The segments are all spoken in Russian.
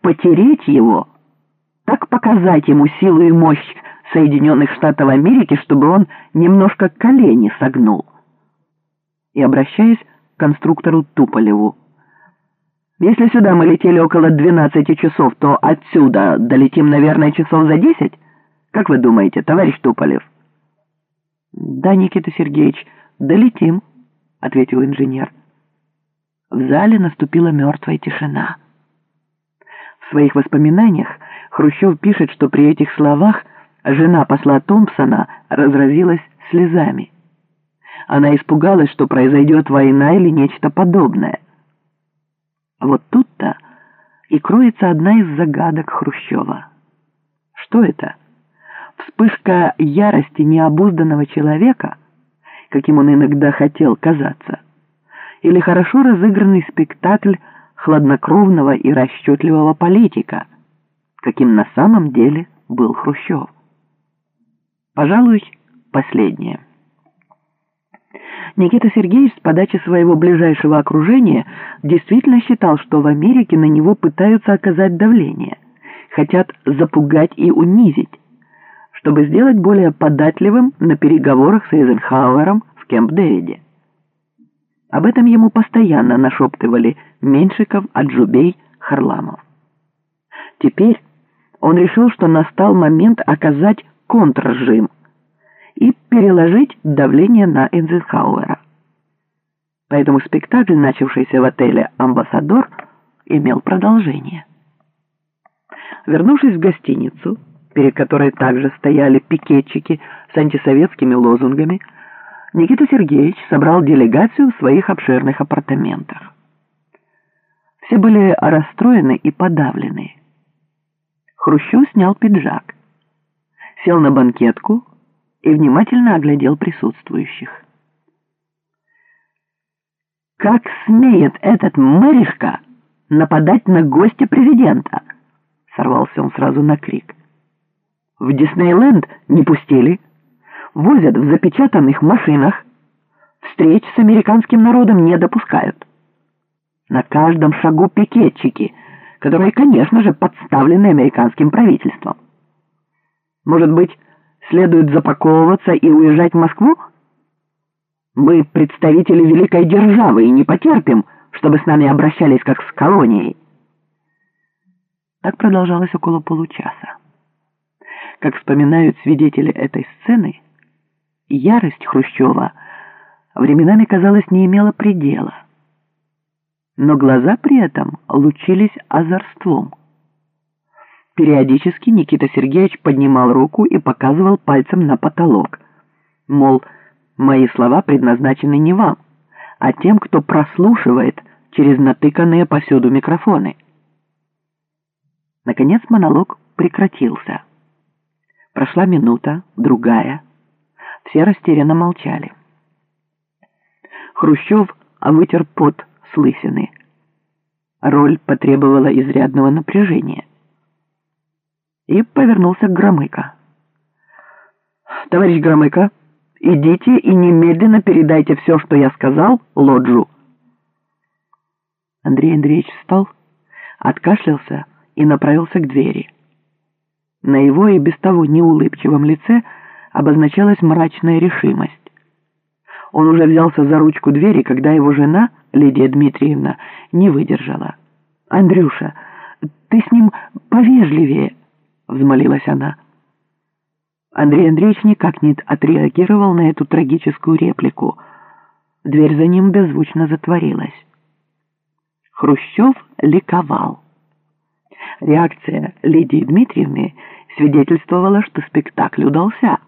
потереть его, так показать ему силу и мощь Соединенных Штатов Америки, чтобы он немножко колени согнул. И обращаясь к конструктору Туполеву. Если сюда мы летели около 12 часов, то отсюда долетим, наверное, часов за 10? Как вы думаете, товарищ Туполев? Да, Никита Сергеевич, долетим, ответил инженер. В зале наступила мертвая тишина. Своих воспоминаниях Хрущев пишет, что при этих словах жена посла Томпсона разразилась слезами. Она испугалась, что произойдет война или нечто подобное. Вот тут-то и кроется одна из загадок Хрущева. Что это? Вспышка ярости необузданного человека, каким он иногда хотел казаться, или хорошо разыгранный спектакль хладнокровного и расчетливого политика, каким на самом деле был Хрущев. Пожалуй, последнее. Никита Сергеевич с подачи своего ближайшего окружения действительно считал, что в Америке на него пытаются оказать давление, хотят запугать и унизить, чтобы сделать более податливым на переговорах с Эйзенхауэром в Кемп-Дэвиде. Об этом ему постоянно нашептывали Меньшиков, Аджубей, Харламов. Теперь он решил, что настал момент оказать контррежим и переложить давление на Эйзенхауэра. Поэтому спектакль, начавшийся в отеле «Амбассадор», имел продолжение. Вернувшись в гостиницу, перед которой также стояли пикетчики с антисоветскими лозунгами, Никита Сергеевич собрал делегацию в своих обширных апартаментах. Все были расстроены и подавлены. Хрущев снял пиджак, сел на банкетку и внимательно оглядел присутствующих. «Как смеет этот мэришка нападать на гостя президента?» Сорвался он сразу на крик. «В Диснейленд не пустили» возят в запечатанных машинах, встреч с американским народом не допускают. На каждом шагу пикетчики, которые, конечно же, подставлены американским правительством. Может быть, следует запаковываться и уезжать в Москву? Мы представители великой державы и не потерпим, чтобы с нами обращались как с колонией. Так продолжалось около получаса. Как вспоминают свидетели этой сцены, Ярость Хрущева временами, казалось, не имела предела. Но глаза при этом лучились озорством. Периодически Никита Сергеевич поднимал руку и показывал пальцем на потолок. Мол, мои слова предназначены не вам, а тем, кто прослушивает через натыканные повсюду микрофоны. Наконец монолог прекратился. Прошла минута, другая — все растерянно молчали. Хрущев вытер пот с лысины. Роль потребовала изрядного напряжения. И повернулся к Громыко. «Товарищ Громыко, идите и немедленно передайте все, что я сказал, Лоджу». Андрей Андреевич встал, откашлялся и направился к двери. На его и без того неулыбчивом лице – обозначалась мрачная решимость. Он уже взялся за ручку двери, когда его жена, Лидия Дмитриевна, не выдержала. «Андрюша, ты с ним повежливее», — взмолилась она. Андрей Андреевич никак не отреагировал на эту трагическую реплику. Дверь за ним беззвучно затворилась. Хрущев ликовал. Реакция Лидии Дмитриевны свидетельствовала, что спектакль удался.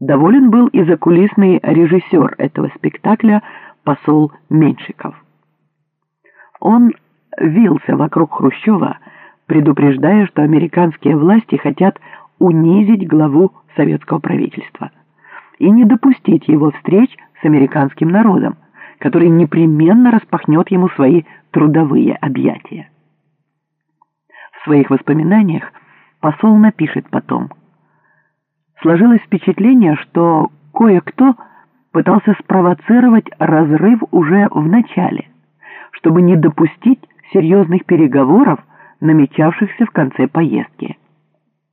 Доволен был и закулисный режиссер этого спектакля, посол Меньшиков. Он вился вокруг Хрущева, предупреждая, что американские власти хотят унизить главу советского правительства и не допустить его встреч с американским народом, который непременно распахнет ему свои трудовые объятия. В своих воспоминаниях посол напишет потом – Сложилось впечатление, что кое-кто пытался спровоцировать разрыв уже в начале, чтобы не допустить серьезных переговоров намечавшихся в конце поездки.